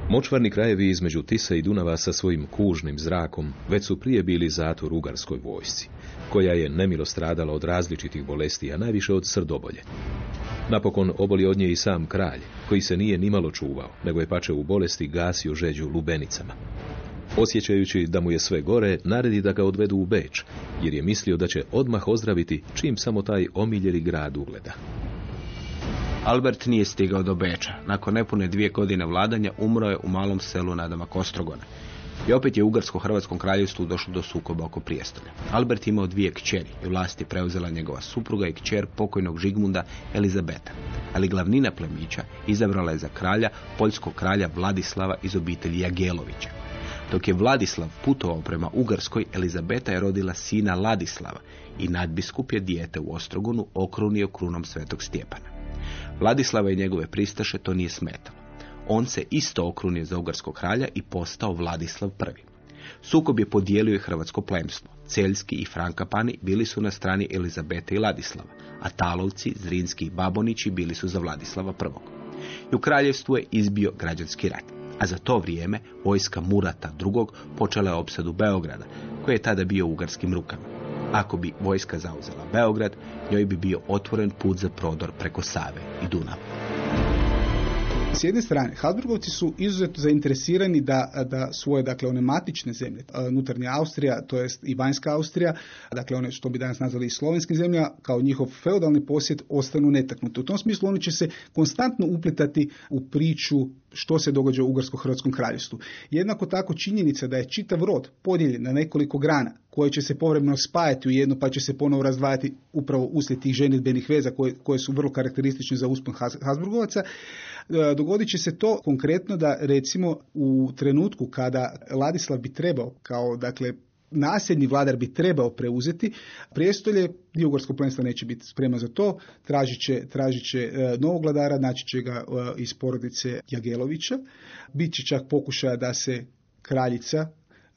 Močvarni krajevi između Tisa i Dunava sa svojim kužnim zrakom već su prije bili zator ugarskoj vojsci koja je nemilo stradala od različitih bolesti, a najviše od srdobolje. Napokon oboli od nje i sam kralj, koji se nije nimalo čuvao, nego je pače u bolesti gasio žeđu lubenicama. Osjećajući da mu je sve gore, naredi da ga odvedu u Beč, jer je mislio da će odmah ozdraviti čim samo taj omiljeli grad ugleda. Albert nije stigao do Beča. Nakon nepune dvije godine vladanja umro je u malom selu nadama Kostrogona. I opet je Ugarsko-Hrvatskom kraljevstvu došlo do sukoba oko prijestolja. Albert imao dvije kćeri i vlasti preuzela njegova supruga i kćer pokojnog Žigmunda Elizabeta. Ali glavnina plemića izabrala je za kralja poljskog kralja Vladislava iz obitelji Jagelovića. Dok je Vladislav putovao prema Ugarskoj, Elizabeta je rodila sina Ladislava i nadbiskup je dijete u Ostrogonu okrunio krunom svetog Stjepana. Vladislava i njegove pristaše to nije smetalo on se isto okrunio za ugarskog kralja i postao Vladislav I. Sukob je podijelio i hrvatsko plemstvo. Celjski i Frankapani bili su na strani Elizabete i Ladislava, a Talovci, Zrinski i Babonići bili su za Vladislava I. I u kraljevstvu je izbio građanski rat. A za to vrijeme vojska Murata II. počela je opsadu Beograda, koji je tada bio u ugarskim rukama. Ako bi vojska zauzela Beograd, njoj bi bio otvoren put za prodor preko Save i Dunava. S jedne strane, Habsburgovci su izuzetno zainteresirani da, da svoje, dakle, one matične zemlje, unutarnja Austrija, to jest i vanjska Austrija, dakle, one što bi danas nazvali i slovenskim zemlja, kao njihov feudalni posjet, ostanu netaknuti. U tom smislu oni će se konstantno upletati u priču što se događa u Ugarsko-Hrvatskom kraljevstvu. Jednako tako činjenica da je čitav rod podijeljen na nekoliko grana, koje će se povremeno spajati u jedno, pa će se ponovo razdvajati upravo uslijed tih ženitbenih veza koje, koje su vrlo karakteristične za uspon Habsburgovaca, e, dogodit će se to konkretno da recimo u trenutku kada Ladislav bi trebao kao dakle nasljedni vladar bi trebao preuzeti prijestolje, dio Ugorskog plemstva neće biti spreman za to, tražit će, tražit će e, novog vladara, naći će ga e, iz porodice Jagelovića, bit će čak pokušaja da se kraljica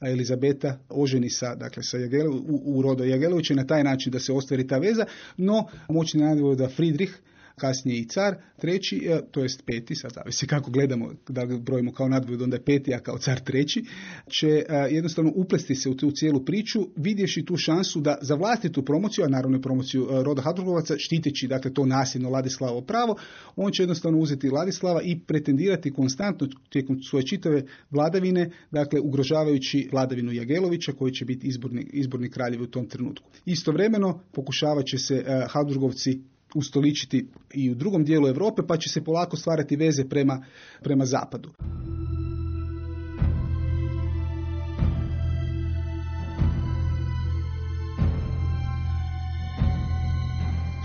Elizabeta oženi sa, dakle, sa Jagelo, u, u rodo Jagelovića na taj način da se ostvari ta veza, no moćni nadvoj da Friedrich kasnije i car, treći, e, to jest peti, sad zavisi kako gledamo, da ga brojimo kao nadvojvod, onda je peti, a kao car treći, će e, jednostavno uplesti se u tu cijelu priču, vidjevši tu šansu da za vlastitu promociju, a naravno promociju e, roda Habsburgovaca, štiteći dakle to nasilno Ladislavo pravo, on će jednostavno uzeti Ladislava i pretendirati konstantno tijekom svoje čitave vladavine, dakle ugrožavajući vladavinu Jagelovića koji će biti izborni, izborni kraljevi u tom trenutku. Istovremeno pokušavat će se Habsburgovci ustoličiti i u drugom dijelu Europe, pa će se polako stvarati veze prema, prema zapadu.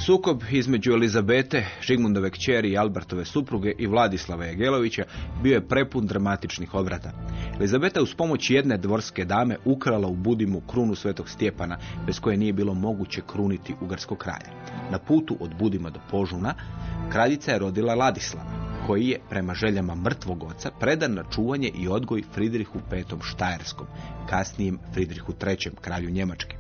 Sukob između Elizabete, Žigmundove kćeri i Albertove supruge i Vladislava Jagelovića bio je prepun dramatičnih obrata. Elizabeta uz pomoć jedne dvorske dame ukrala u Budimu krunu svetog Stjepana, bez koje nije bilo moguće kruniti ugarskog kralja. Na putu od Budima do Požuna, kraljica je rodila Ladislava, koji je, prema željama mrtvog oca, predan na čuvanje i odgoj Fridrihu V. Štajerskom, kasnijem Fridrihu III. kralju Njemačke.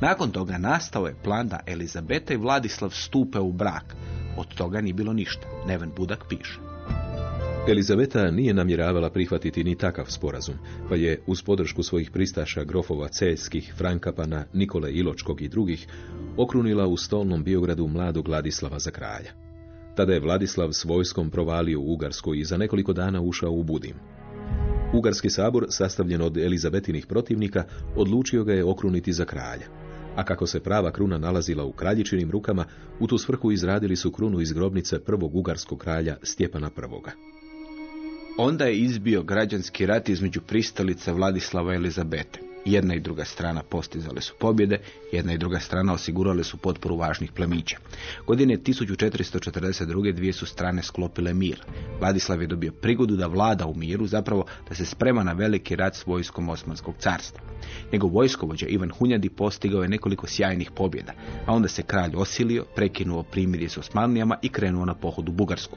Nakon toga nastao je plan da Elizabeta i Vladislav stupe u brak. Od toga nije bilo ništa. Neven Budak piše. Elizabeta nije namjeravala prihvatiti ni takav sporazum, pa je uz podršku svojih pristaša grofova Celjskih, Frankapana, Nikole Iločkog i drugih okrunila u stolnom Biogradu mladog Vladislava za kralja. Tada je Vladislav s vojskom provalio u Ugarsku i za nekoliko dana ušao u Budim. Ugarski sabor, sastavljen od Elizabetinih protivnika, odlučio ga je okruniti za kralja. A kako se prava kruna nalazila u kraljičinim rukama, u tu svrhu izradili su krunu iz grobnice prvog ugarskog kralja Stjepana I. Onda je izbio građanski rat između pristalica Vladislava i Elizabete. Jedna i druga strana postizale su pobjede, jedna i druga strana osigurale su potporu važnih plemića. Godine 1442. dvije su strane sklopile mir. Vladislav je dobio prigodu da vlada u miru, zapravo da se sprema na veliki rat s vojskom Osmanskog carstva. Njegov vojskovođa Ivan Hunjadi postigao je nekoliko sjajnih pobjeda, a onda se kralj osilio, prekinuo primirje s Osmanlijama i krenuo na pohod u Bugarsku.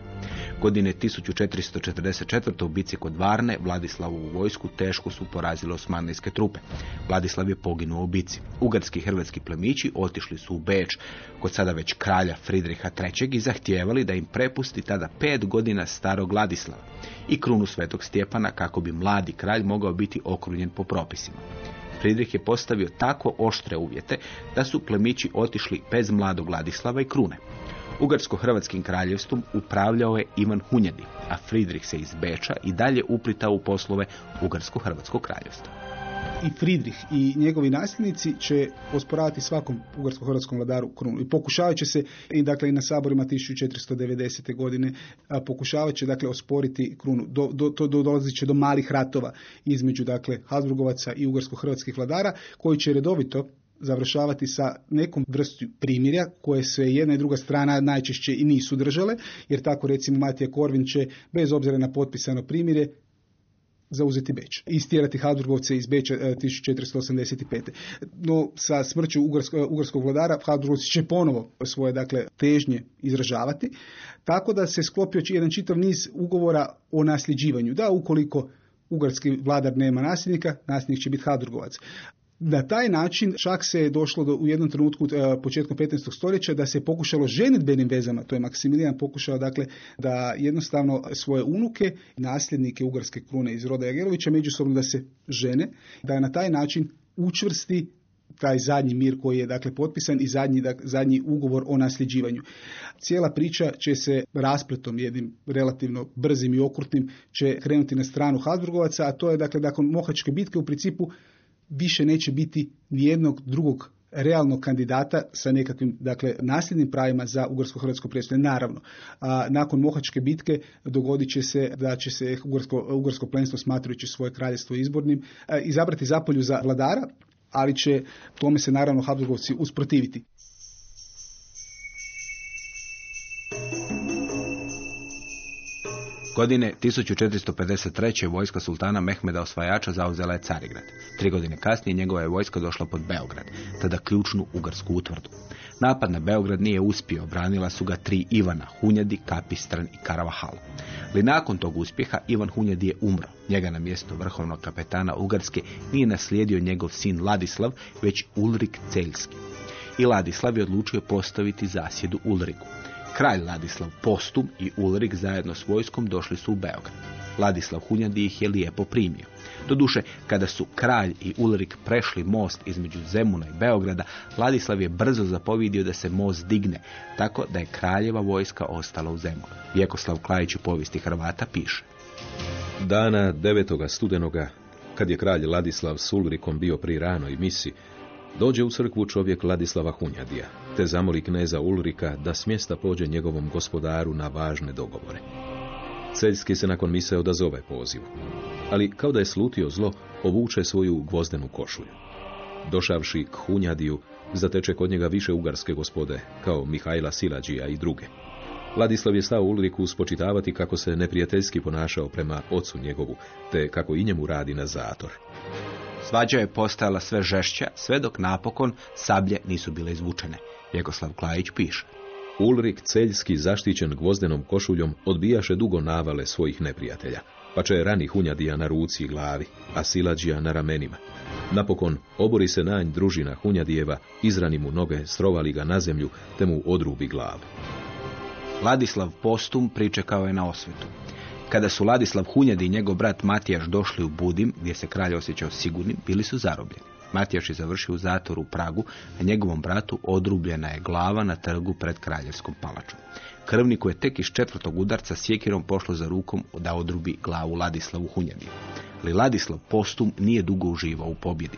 Godine 1444. u bici kod Varne Vladislavovu vojsku teško su porazile osmanlijske trupe. Vladislav je poginuo u bici. Ugarski hrvatski plemići otišli su u Beč kod sada već kralja Fridriha III. i zahtijevali da im prepusti tada pet godina starog Vladislava i krunu svetog Stjepana kako bi mladi kralj mogao biti okrunjen po propisima. Fridrih je postavio tako oštre uvjete da su plemići otišli bez mladog Vladislava i krune. Ugarsko-hrvatskim kraljevstvom upravljao je Ivan Hunjadi, a Fridrih se iz Beča i dalje uplitao u poslove Ugarsko-hrvatskog kraljevstva. I Fridrih i njegovi nasljednici će osporavati svakom ugarsko-hrvatskom vladaru krunu. I pokušavat će se i dakle i na saborima 1490. godine pokušavat će dakle osporiti krunu. Do, do, to do, dolazit će do malih ratova između dakle Habsburgovaca i ugarsko-hrvatskih vladara koji će redovito završavati sa nekom vrstu primirja koje se jedna i druga strana najčešće i nisu držale, jer tako recimo Matija Korvin će bez obzira na potpisano primirje zauzeti Beč. Istjerati Habsburgovce iz Beča e, 1485. No, sa smrću ugarskog, ugarskog vladara Habsburgovci će ponovo svoje dakle, težnje izražavati, tako da se sklopio jedan čitav niz ugovora o nasljeđivanju. Da, ukoliko ugarski vladar nema nasljednika, nasljednik će biti Habsburgovac. Na taj način čak se je došlo do, u jednom trenutku e, početkom 15. stoljeća da se pokušalo ženitbenim vezama, to je Maksimilijan pokušao dakle da jednostavno svoje unuke, nasljednike ugarske krune iz roda Jagelovića međusobno da se žene, da na taj način učvrsti taj zadnji mir koji je dakle potpisan i zadnji, dak, zadnji ugovor o nasljeđivanju. Cijela priča će se raspletom jednim relativno brzim i okrutnim će krenuti na stranu Habsburgovaca, a to je dakle nakon Mohačke bitke u principu više neće biti nijednog drugog realnog kandidata sa nekakvim dakle nasljednim pravima za ugarsko-hrvatsko predstavlje. Naravno, a nakon Mohačke bitke dogodit će se da će se ugarsko, ugarsko plenstvo smatrajući svoje kraljestvo izbornim a, izabrati zapolju za vladara, ali će tome se naravno Habsburgovci usprotiviti. Godine 1453. vojska sultana Mehmeda Osvajača zauzela je Carigrad. Tri godine kasnije njegova je vojska došla pod Beograd, tada ključnu ugarsku utvrdu. Napad na Beograd nije uspio, branila su ga tri Ivana, Hunjadi, Kapistran i Karavahal. Ali nakon tog uspjeha Ivan Hunjadi je umro. Njega na mjesto vrhovnog kapetana Ugarske nije naslijedio njegov sin Ladislav, već Ulrik Celjski. I Ladislav je odlučio postaviti zasjedu Ulriku. Kralj Ladislav Postum i Ulrik zajedno s vojskom došli su u Beograd. Ladislav Hunjadi ih je lijepo primio. Doduše, kada su kralj i Ulrik prešli most između Zemuna i Beograda, Ladislav je brzo zapovidio da se most digne, tako da je kraljeva vojska ostala u Zemunu. Vjekoslav Klajić u povijesti Hrvata piše. Dana 9. studenoga, kad je kralj Ladislav s Ulrikom bio pri ranoj misi, dođe u crkvu čovjek Ladislava Hunjadija, te zamoli kneza Ulrika da s mjesta pođe njegovom gospodaru na važne dogovore. Celjski se nakon mise odazove pozivu, ali kao da je slutio zlo, ovuče svoju gvozdenu košulju. Došavši k Hunjadiju, zateče kod njega više ugarske gospode, kao Mihajla Silađija i druge. Ladislav je stao Ulriku spočitavati kako se neprijateljski ponašao prema ocu njegovu, te kako i njemu radi na zator. Svađa je postajala sve žešća, sve dok napokon sablje nisu bile izvučene. Vjekoslav Klajić piše. Ulrik Celjski, zaštićen gvozdenom košuljom, odbijaše dugo navale svojih neprijatelja, pa će rani Hunjadija na ruci i glavi, a Silađija na ramenima. Napokon obori se nanj družina Hunjadijeva, izrani mu noge, strovali ga na zemlju, te mu odrubi glavu. Ladislav Postum pričekao je na osvetu. Kada su Ladislav Hunjadi i njegov brat Matijaš došli u Budim, gdje se kralj osjećao sigurnim, bili su zarobljeni. Matijaš je završio u zatvoru u Pragu, a njegovom bratu odrubljena je glava na trgu pred kraljevskom palačom. Krvniku je tek iz četvrtog udarca sjekirom pošlo za rukom da odrubi glavu Ladislavu Hunjadi. Ali Ladislav Postum nije dugo uživao u pobjedi.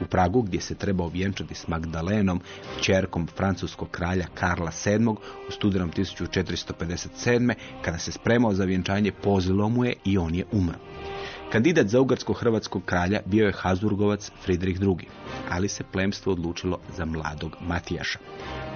U Pragu, gdje se trebao vjenčati s Magdalenom, čerkom francuskog kralja Karla VII. u studenom 1457. kada se spremao za vjenčanje, pozilo mu je i on je umro. Kandidat za ugarsko-hrvatskog kralja bio je Hazburgovac Friedrich II, ali se plemstvo odlučilo za mladog Matijaša.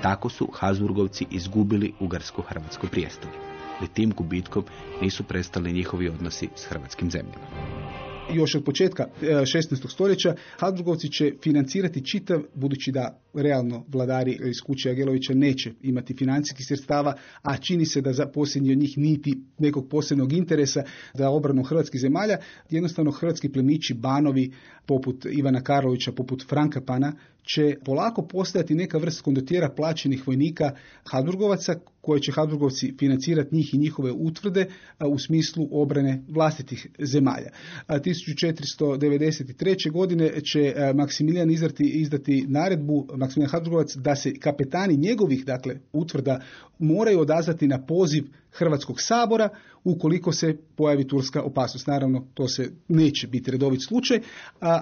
Tako su Hazburgovci izgubili ugarsko-hrvatsko prijestolje. Ali tim gubitkom nisu prestali njihovi odnosi s hrvatskim zemljama još od početka 16. stoljeća Habsburgovci će financirati čitav, budući da realno vladari iz kuće Agelovića neće imati financijskih sredstava, a čini se da za posljednji od njih niti nekog posebnog interesa za obranu hrvatskih zemalja, jednostavno hrvatski plemići, banovi, poput Ivana Karlovića, poput Franka Pana, će polako postajati neka vrsta kondotjera plaćenih vojnika Habsburgovaca koje će Habsburgovci financirati njih i njihove utvrde u smislu obrane vlastitih zemalja. 1493. godine će Maksimilijan izdati, izdati naredbu Maksimilijan Habsburgovac da se kapetani njegovih dakle utvrda moraju odazvati na poziv Hrvatskog sabora ukoliko se pojavi turska opasnost. Naravno, to se neće biti redovit slučaj,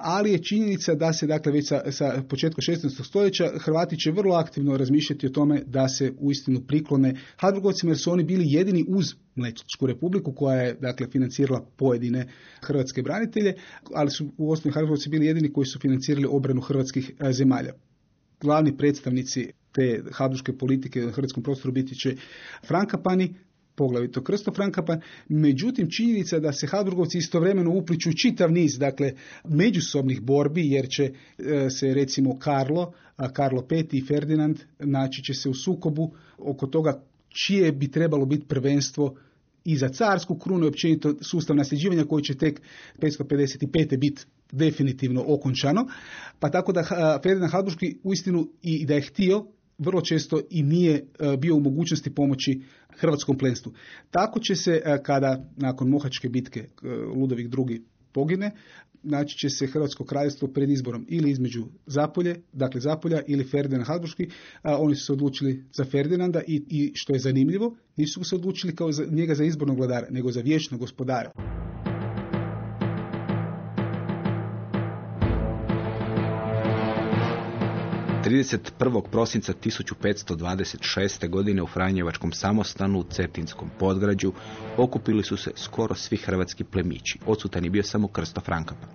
ali je činjenica da se dakle već sa, sa početka 16. stoljeća Hrvati će vrlo aktivno razmišljati o tome da se uistinu priklone Habsburgovcima jer su oni bili jedini uz Mlečačku republiku koja je dakle financirala pojedine hrvatske branitelje, ali su u osnovi Habsburgovci bili jedini koji su financirali obranu hrvatskih zemalja. Glavni predstavnici te habsburške politike na hrvatskom prostoru biti će Frankapani, poglavito Krsto Frankapan, međutim činjenica da se Habsburgovci istovremeno upliču čitav niz dakle međusobnih borbi jer će e, se recimo Karlo, Karlo V i Ferdinand naći će se u sukobu oko toga čije bi trebalo biti prvenstvo i za carsku krunu i općenito sustav nasljeđivanja koji će tek 555. biti definitivno okončano. Pa tako da Ferdinand Habsburgski uistinu i da je htio vrlo često i nije bio u mogućnosti pomoći hrvatskom plenstvu. Tako će se kada nakon Mohačke bitke Ludovik II pogine, naći će se Hrvatsko kraljevstvo pred izborom ili između Zapolje, dakle Zapolja ili Ferdinand Habsburgski, a oni su se odlučili za Ferdinanda i, i što je zanimljivo, nisu se odlučili kao za njega za izbornog vladara, nego za vječnog gospodara. 31. prosinca 1526. godine u Franjevačkom samostanu u Cetinskom podgrađu okupili su se skoro svi hrvatski plemići. Odsutan je bio samo Krsto Frankapa.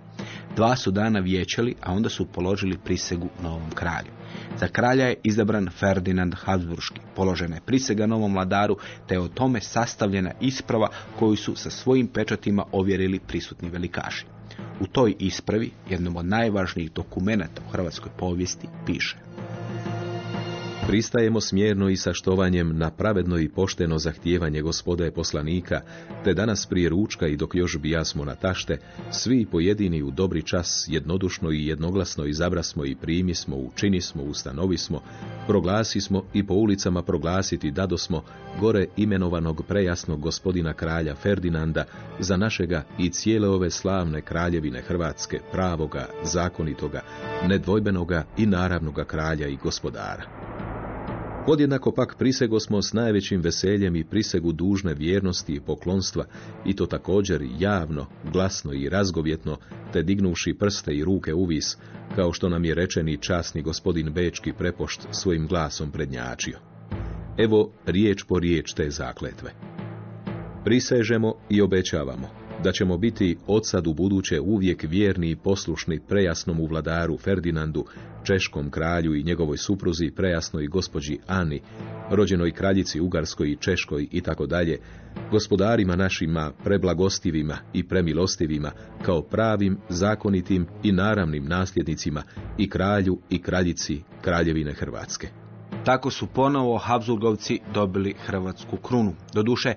Dva su dana vječali, a onda su položili prisegu novom kralju. Za kralja je izabran Ferdinand Habsburški. Položena je prisega novom vladaru, te je o tome sastavljena isprava koju su sa svojim pečatima ovjerili prisutni velikaši. U toj ispravi, jednom od najvažnijih dokumenata u hrvatskoj povijesti, piše Pristajemo smjerno i sa štovanjem na pravedno i pošteno zahtijevanje gospode poslanika, te danas prije ručka i dok još bijasmo na tašte, svi pojedini u dobri čas jednodušno i jednoglasno izabrasmo i primismo, učinismo, ustanovismo, proglasismo i po ulicama proglasiti dadosmo gore imenovanog prejasnog gospodina kralja Ferdinanda za našega i cijele ove slavne kraljevine Hrvatske, pravoga, zakonitoga, nedvojbenoga i naravnoga kralja i gospodara. Podjednako pak prisego smo s najvećim veseljem i prisegu dužne vjernosti i poklonstva, i to također javno, glasno i razgovjetno, te dignuvši prste i ruke uvis, kao što nam je rečeni časni gospodin Bečki prepošt svojim glasom prednjačio. Evo riječ po riječ te zakletve. Prisežemo i obećavamo da ćemo biti od sad u buduće uvijek vjerni i poslušni prejasnom vladaru Ferdinandu, češkom kralju i njegovoj supruzi prejasnoj gospođi Ani, rođenoj kraljici Ugarskoj i Češkoj i tako dalje, gospodarima našima preblagostivima i premilostivima, kao pravim, zakonitim i naravnim nasljednicima i kralju i kraljici kraljevine Hrvatske. Tako su ponovo Habsburgovci dobili hrvatsku krunu. Doduše,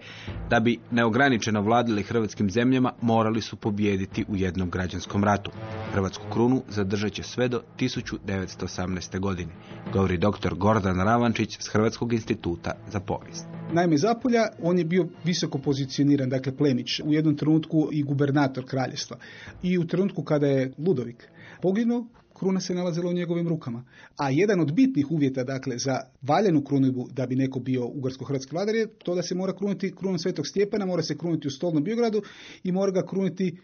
da bi neograničeno vladili hrvatskim zemljama, morali su pobijediti u jednom građanskom ratu. Hrvatsku krunu zadržat će sve do 1918. godine, govori dr. Gordan Ravančić s Hrvatskog instituta za povijest. Naime, Zapolja, on je bio visoko pozicioniran, dakle plemić, u jednom trenutku i gubernator kraljevstva. I u trenutku kada je Ludovik poginuo, kruna se nalazila u njegovim rukama. A jedan od bitnih uvjeta dakle za valjenu krunidbu da bi neko bio ugarsko-hrvatski vladar je to da se mora kruniti krunom Svetog Stjepana, mora se kruniti u Stolnom Biogradu i mora ga kruniti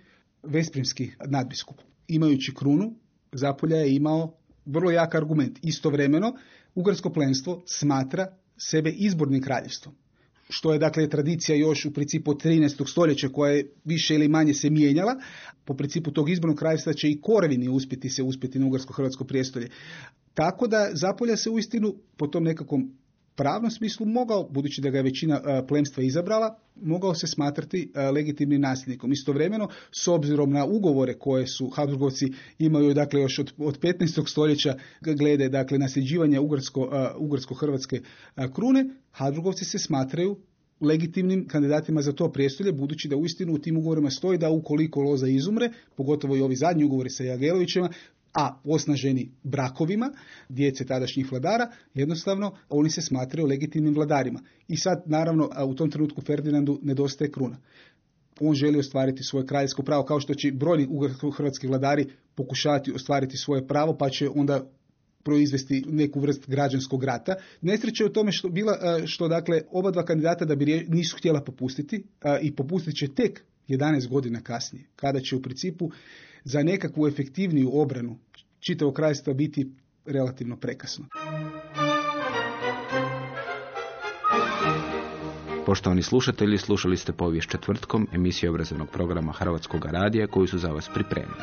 Vesprimski nadbiskup. Imajući krunu, Zapolja je imao vrlo jak argument. Istovremeno, ugarsko plenstvo smatra sebe izbornim kraljevstvom što je dakle tradicija još u principu od 13. stoljeća koja je više ili manje se mijenjala. Po principu tog izbornog kraljevstva će i Korevini uspjeti se uspjeti na ugarsko-hrvatsko prijestolje. Tako da Zapolja se uistinu po tom nekakvom pravnom smislu mogao, budući da ga je većina plemstva izabrala, mogao se smatrati legitimnim nasljednikom. Istovremeno, s obzirom na ugovore koje su Habsburgovci imaju dakle još od, od 15. stoljeća glede dakle nasljeđivanja ugarsko, ugarsko-hrvatske krune, Habsburgovci se smatraju legitimnim kandidatima za to prijestolje, budući da uistinu u tim ugovorima stoji da ukoliko Loza izumre, pogotovo i ovi zadnji ugovori sa Jagelovićima, a osnaženi brakovima djece tadašnjih vladara, jednostavno oni se smatraju legitimnim vladarima. I sad, naravno, u tom trenutku Ferdinandu nedostaje kruna. On želi ostvariti svoje kraljevsko pravo, kao što će brojni hrvatski vladari pokušavati ostvariti svoje pravo, pa će onda proizvesti neku vrst građanskog rata. Nesreća je u tome što bila što dakle oba dva kandidata da bi nisu htjela popustiti i popustit će tek 11 godina kasnije, kada će u principu za nekakvu efektivniju obranu čitavog krajstva biti relativno prekasno. Poštovani slušatelji, slušali ste povijest četvrtkom emisije obrazovnog programa Hrvatskog radija koju su za vas pripremili.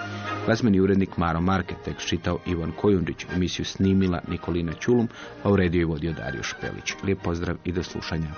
Glazbeni urednik Maro Market, tekst čitao Ivan Kojundić, emisiju snimila Nikolina Čulum, a u rediju je vodio Dario Špelić. Lijep pozdrav i do slušanja.